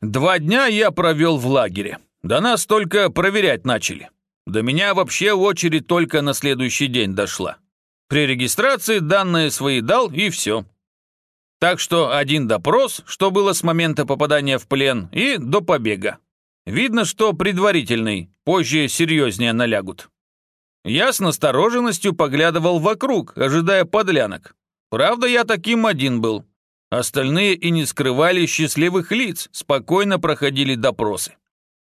Два дня я провел в лагере. До нас только проверять начали. До меня вообще очередь только на следующий день дошла. При регистрации данные свои дал и все. Так что один допрос, что было с момента попадания в плен, и до побега. Видно, что предварительный, позже серьезнее налягут. Я с настороженностью поглядывал вокруг, ожидая подлянок. Правда, я таким один был. Остальные и не скрывали счастливых лиц, спокойно проходили допросы.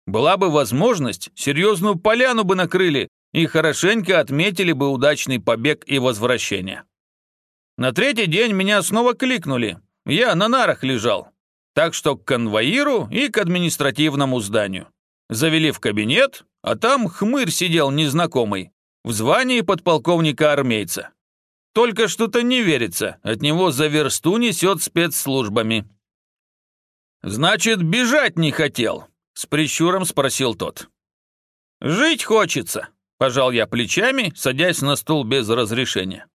Была бы возможность, серьезную поляну бы накрыли и хорошенько отметили бы удачный побег и возвращение. На третий день меня снова кликнули. Я на нарах лежал. Так что к конвоиру и к административному зданию. Завели в кабинет, а там хмырь сидел незнакомый, в звании подполковника-армейца. Только что-то не верится, от него за версту несет спецслужбами. «Значит, бежать не хотел?» — с прищуром спросил тот. «Жить хочется», — пожал я плечами, садясь на стул без разрешения.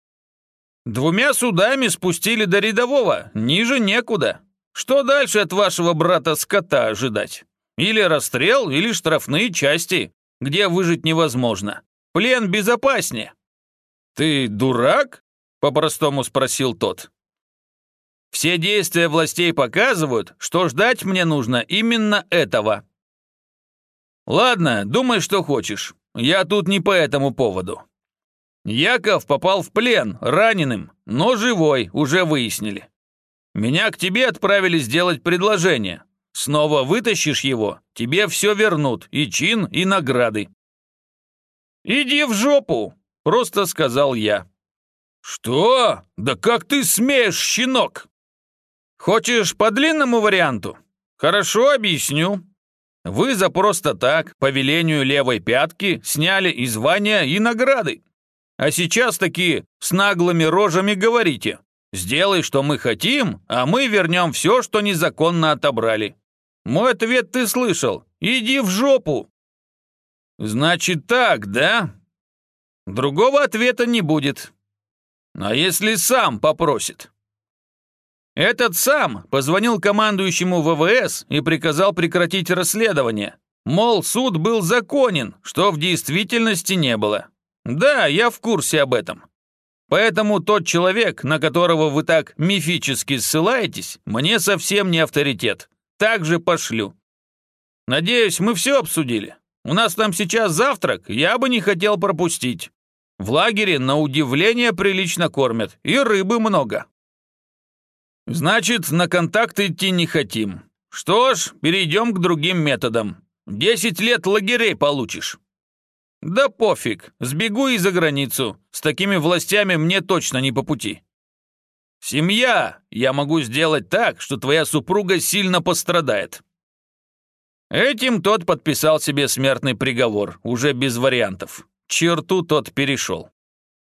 Двумя судами спустили до рядового, ниже некуда. Что дальше от вашего брата-скота ожидать? Или расстрел, или штрафные части, где выжить невозможно. Плен безопаснее. Ты дурак? По-простому спросил тот. Все действия властей показывают, что ждать мне нужно именно этого. Ладно, думай, что хочешь. Я тут не по этому поводу. Яков попал в плен, раненым, но живой, уже выяснили. Меня к тебе отправили сделать предложение. Снова вытащишь его, тебе все вернут, и чин, и награды». «Иди в жопу!» – просто сказал я. «Что? Да как ты смеешь, щенок?» «Хочешь по длинному варианту? Хорошо, объясню. Вы за просто так, по велению левой пятки, сняли и звания, и награды. А сейчас такие с наглыми рожами говорите. Сделай, что мы хотим, а мы вернем все, что незаконно отобрали. Мой ответ ты слышал. Иди в жопу. Значит так, да? Другого ответа не будет. А если сам попросит? Этот сам позвонил командующему ВВС и приказал прекратить расследование. Мол, суд был законен, что в действительности не было. Да, я в курсе об этом. Поэтому тот человек, на которого вы так мифически ссылаетесь, мне совсем не авторитет. Так же пошлю. Надеюсь, мы все обсудили. У нас там сейчас завтрак, я бы не хотел пропустить. В лагере, на удивление, прилично кормят, и рыбы много. Значит, на контакт идти не хотим. Что ж, перейдем к другим методам. Десять лет лагерей получишь. «Да пофиг, сбегу и за границу. С такими властями мне точно не по пути». «Семья! Я могу сделать так, что твоя супруга сильно пострадает». Этим тот подписал себе смертный приговор, уже без вариантов. Черту тот перешел.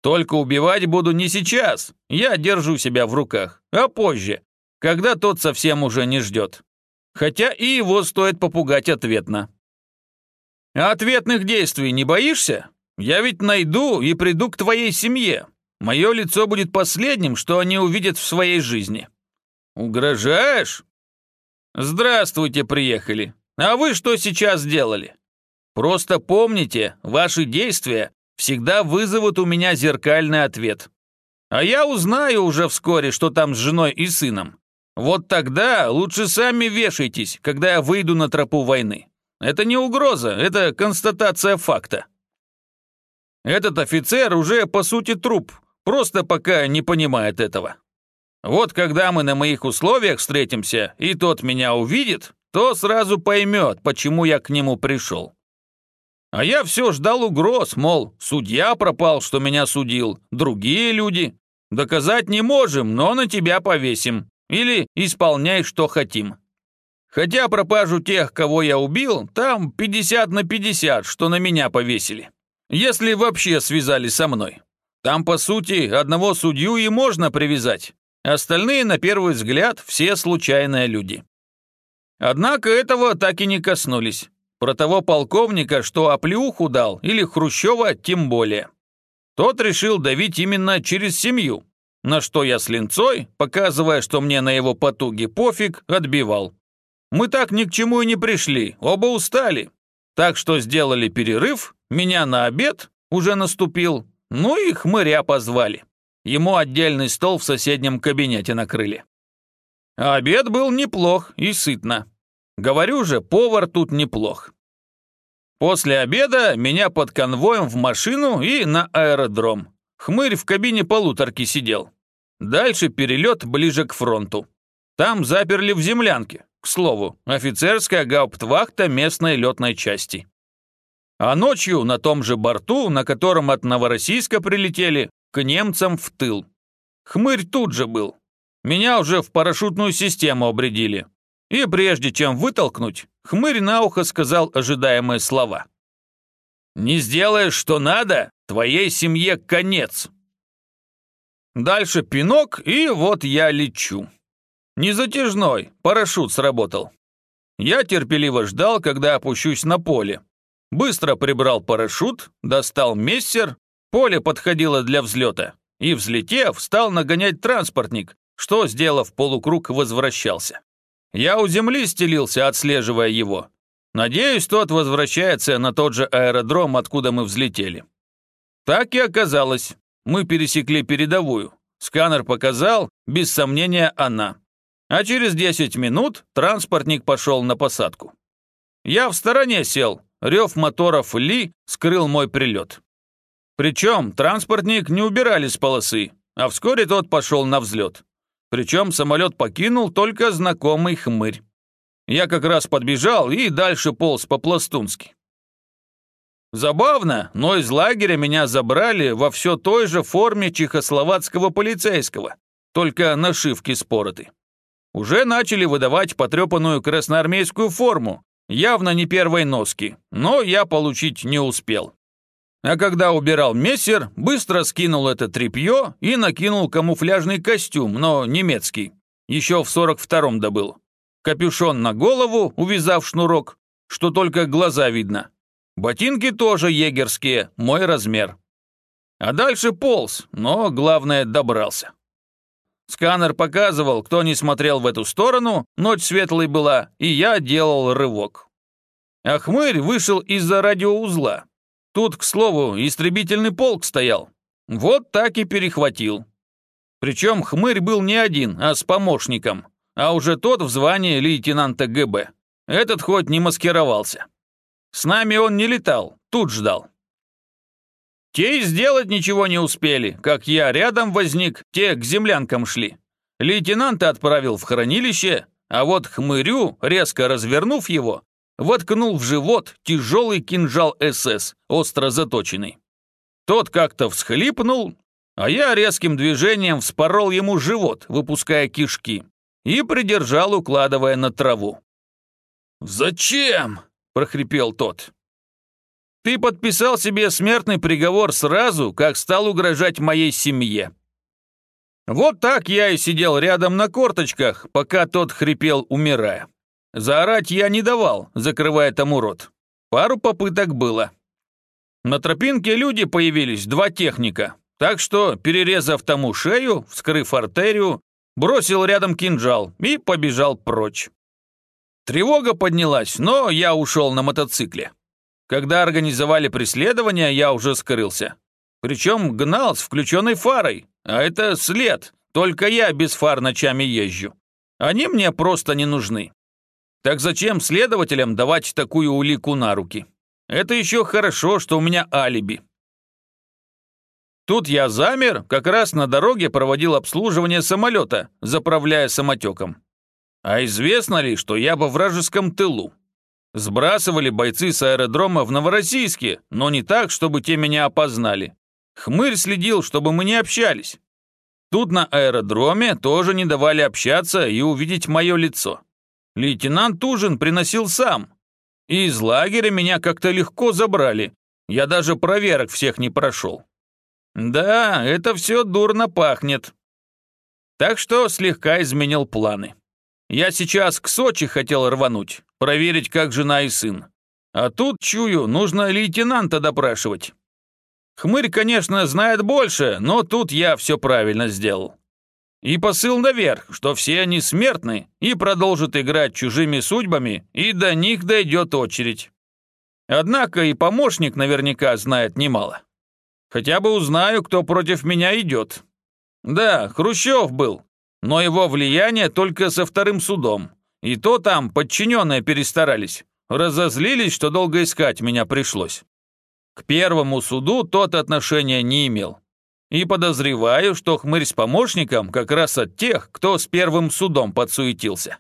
Только убивать буду не сейчас, я держу себя в руках, а позже, когда тот совсем уже не ждет. Хотя и его стоит попугать ответно. А ответных действий не боишься? Я ведь найду и приду к твоей семье. Мое лицо будет последним, что они увидят в своей жизни. Угрожаешь? Здравствуйте, приехали. А вы что сейчас сделали? Просто помните, ваши действия всегда вызовут у меня зеркальный ответ. А я узнаю уже вскоре, что там с женой и сыном. Вот тогда лучше сами вешайтесь, когда я выйду на тропу войны. Это не угроза, это констатация факта. Этот офицер уже, по сути, труп, просто пока не понимает этого. Вот когда мы на моих условиях встретимся, и тот меня увидит, то сразу поймет, почему я к нему пришел. А я все ждал угроз, мол, судья пропал, что меня судил, другие люди. Доказать не можем, но на тебя повесим. Или исполняй, что хотим. Хотя пропажу тех, кого я убил, там 50 на 50, что на меня повесили. Если вообще связали со мной. Там, по сути, одного судью и можно привязать. Остальные, на первый взгляд, все случайные люди. Однако этого так и не коснулись. Про того полковника, что оплеуху дал, или Хрущева, тем более. Тот решил давить именно через семью, на что я с линцой, показывая, что мне на его потуги пофиг, отбивал. Мы так ни к чему и не пришли, оба устали. Так что сделали перерыв, меня на обед уже наступил, ну и хмыря позвали. Ему отдельный стол в соседнем кабинете накрыли. Обед был неплох и сытно. Говорю же, повар тут неплох. После обеда меня под конвоем в машину и на аэродром. Хмырь в кабине полуторки сидел. Дальше перелет ближе к фронту. Там заперли в землянке. К слову, офицерская гауптвахта местной летной части. А ночью на том же борту, на котором от Новороссийска прилетели, к немцам в тыл. Хмырь тут же был. Меня уже в парашютную систему обредили. И прежде чем вытолкнуть, хмырь на ухо сказал ожидаемые слова. «Не сделаешь, что надо, твоей семье конец». Дальше пинок, и вот я лечу. Незатяжной, парашют сработал. Я терпеливо ждал, когда опущусь на поле. Быстро прибрал парашют, достал мессер, поле подходило для взлета, и, взлетев, стал нагонять транспортник, что, сделав полукруг, возвращался. Я у земли стелился, отслеживая его. Надеюсь, тот возвращается на тот же аэродром, откуда мы взлетели. Так и оказалось. Мы пересекли передовую. Сканер показал, без сомнения, она. А через 10 минут транспортник пошел на посадку. Я в стороне сел. Рев моторов Ли скрыл мой прилет. Причем транспортник не убирали с полосы, а вскоре тот пошел на взлет. Причем самолет покинул только знакомый хмырь. Я как раз подбежал и дальше полз по-пластунски. Забавно, но из лагеря меня забрали во все той же форме чехословацкого полицейского, только нашивки спороты. Уже начали выдавать потрепанную красноармейскую форму, явно не первой носки, но я получить не успел. А когда убирал мессер, быстро скинул это тряпье и накинул камуфляжный костюм, но немецкий. Еще в 42-м добыл. Капюшон на голову, увязав шнурок, что только глаза видно. Ботинки тоже егерские, мой размер. А дальше полз, но главное добрался. Сканер показывал, кто не смотрел в эту сторону, ночь светлой была, и я делал рывок. А хмырь вышел из-за радиоузла, Тут, к слову, истребительный полк стоял. Вот так и перехватил. Причем хмырь был не один, а с помощником, а уже тот в звании лейтенанта ГБ. Этот хоть не маскировался. С нами он не летал, тут ждал. Те и сделать ничего не успели, как я рядом возник, те к землянкам шли. Лейтенанта отправил в хранилище, а вот хмырю, резко развернув его, воткнул в живот тяжелый кинжал СС, остро заточенный. Тот как-то всхлипнул, а я резким движением вспорол ему живот, выпуская кишки, и придержал, укладывая на траву. «Зачем?» – прохрипел тот. «Ты подписал себе смертный приговор сразу, как стал угрожать моей семье». Вот так я и сидел рядом на корточках, пока тот хрипел, умирая. Заорать я не давал, закрывая тому рот. Пару попыток было. На тропинке люди появились, два техника. Так что, перерезав тому шею, вскрыв артерию, бросил рядом кинжал и побежал прочь. Тревога поднялась, но я ушел на мотоцикле. Когда организовали преследование, я уже скрылся. Причем гнал с включенной фарой, а это след, только я без фар ночами езжу. Они мне просто не нужны. Так зачем следователям давать такую улику на руки? Это еще хорошо, что у меня алиби. Тут я замер, как раз на дороге проводил обслуживание самолета, заправляя самотеком. А известно ли, что я во вражеском тылу? Сбрасывали бойцы с аэродрома в Новороссийске, но не так, чтобы те меня опознали. Хмырь следил, чтобы мы не общались. Тут на аэродроме тоже не давали общаться и увидеть мое лицо. Лейтенант ужин приносил сам. И из лагеря меня как-то легко забрали. Я даже проверок всех не прошел. Да, это все дурно пахнет. Так что слегка изменил планы. Я сейчас к Сочи хотел рвануть, проверить, как жена и сын. А тут, чую, нужно лейтенанта допрашивать. Хмырь, конечно, знает больше, но тут я все правильно сделал. И посыл наверх, что все они смертны и продолжат играть чужими судьбами, и до них дойдет очередь. Однако и помощник наверняка знает немало. Хотя бы узнаю, кто против меня идет. Да, Хрущев был, но его влияние только со вторым судом. И то там подчиненные перестарались. Разозлились, что долго искать меня пришлось. К первому суду тот отношения не имел. И подозреваю, что хмырь с помощником как раз от тех, кто с первым судом подсуетился.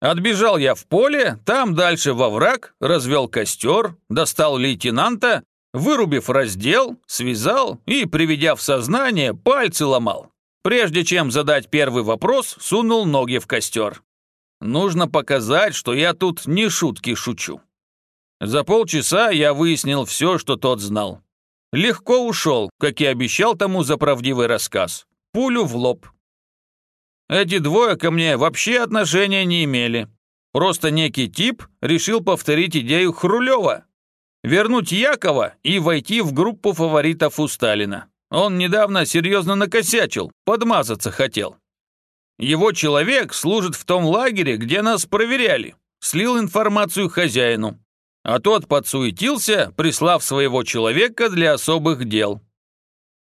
Отбежал я в поле, там дальше во враг, развел костер, достал лейтенанта, вырубив раздел, связал и, приведя в сознание, пальцы ломал. Прежде чем задать первый вопрос, сунул ноги в костер. Нужно показать, что я тут не шутки шучу. За полчаса я выяснил все, что тот знал. Легко ушел, как и обещал тому за правдивый рассказ. Пулю в лоб. Эти двое ко мне вообще отношения не имели. Просто некий тип решил повторить идею Хрулева. Вернуть Якова и войти в группу фаворитов у Сталина. Он недавно серьезно накосячил, подмазаться хотел. Его человек служит в том лагере, где нас проверяли. Слил информацию хозяину. А тот подсуетился, прислав своего человека для особых дел.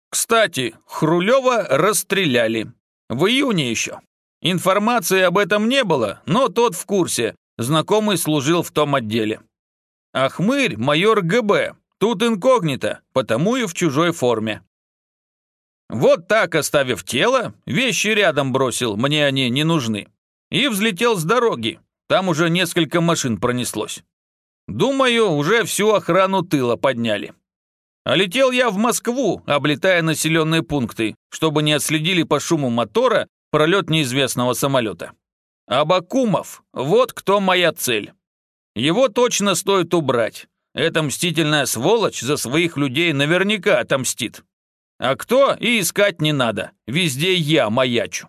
Кстати, Хрулева расстреляли. В июне еще. Информации об этом не было, но тот в курсе. Знакомый служил в том отделе. А майор ГБ. Тут инкогнито, потому и в чужой форме. Вот так, оставив тело, вещи рядом бросил, мне они не нужны. И взлетел с дороги. Там уже несколько машин пронеслось. Думаю, уже всю охрану тыла подняли. А летел я в Москву, облетая населенные пункты, чтобы не отследили по шуму мотора пролет неизвестного самолета. Абакумов, вот кто моя цель. Его точно стоит убрать. Эта мстительная сволочь за своих людей наверняка отомстит. А кто и искать не надо, везде я маячу.